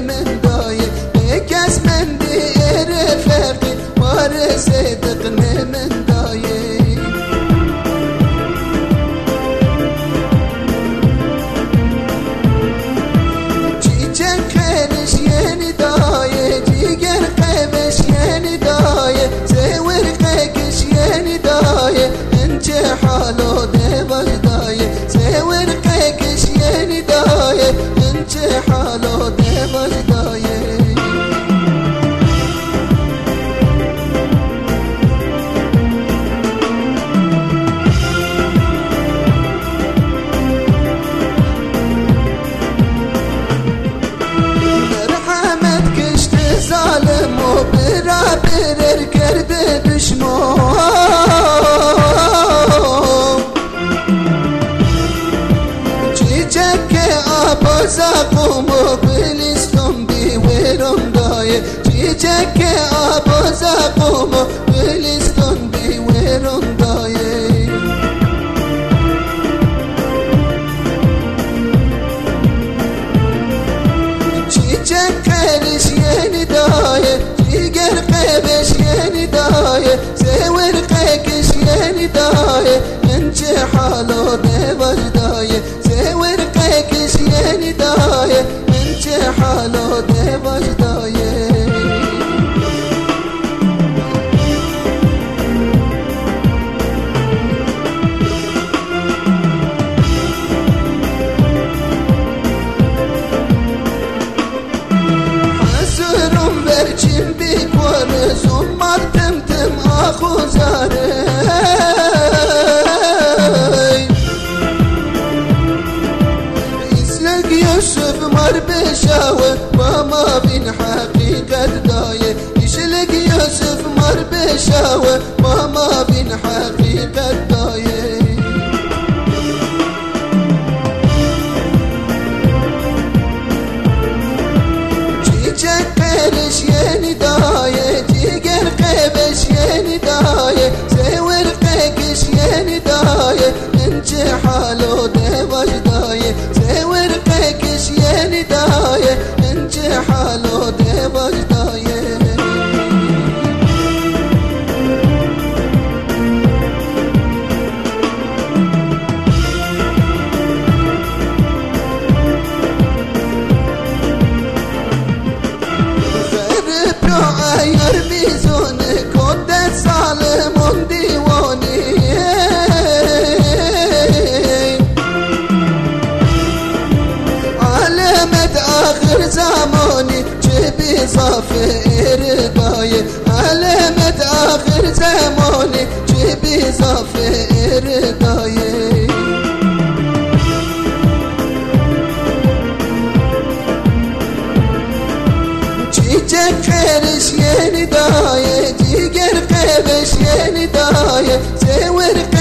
me. آبازبومو بلیستم بیورم دایه چیچک آبازبومو بلیستم بیورم دایه چیچک کلیش یعنی دایه چیگر قبش یعنی دایه زور قکش یعنی دایه انچه حالو دایه halo devaj يوسف مر بشاوة وما بين حقيقة داية. يشلق يوسف مر بشاوة وما بين حقيقة داية. قرش يني داية تيقر قبش يني داية. سيور قيقش يني داية انجي حالو داية. چی به صافی ایرد دایه؟ علیم ات آخر جمالی چی به صافی ایرد دایه؟ چی جک خدیشیه ندایه؟ چی گرفت وشیه ندایه؟ سه ورق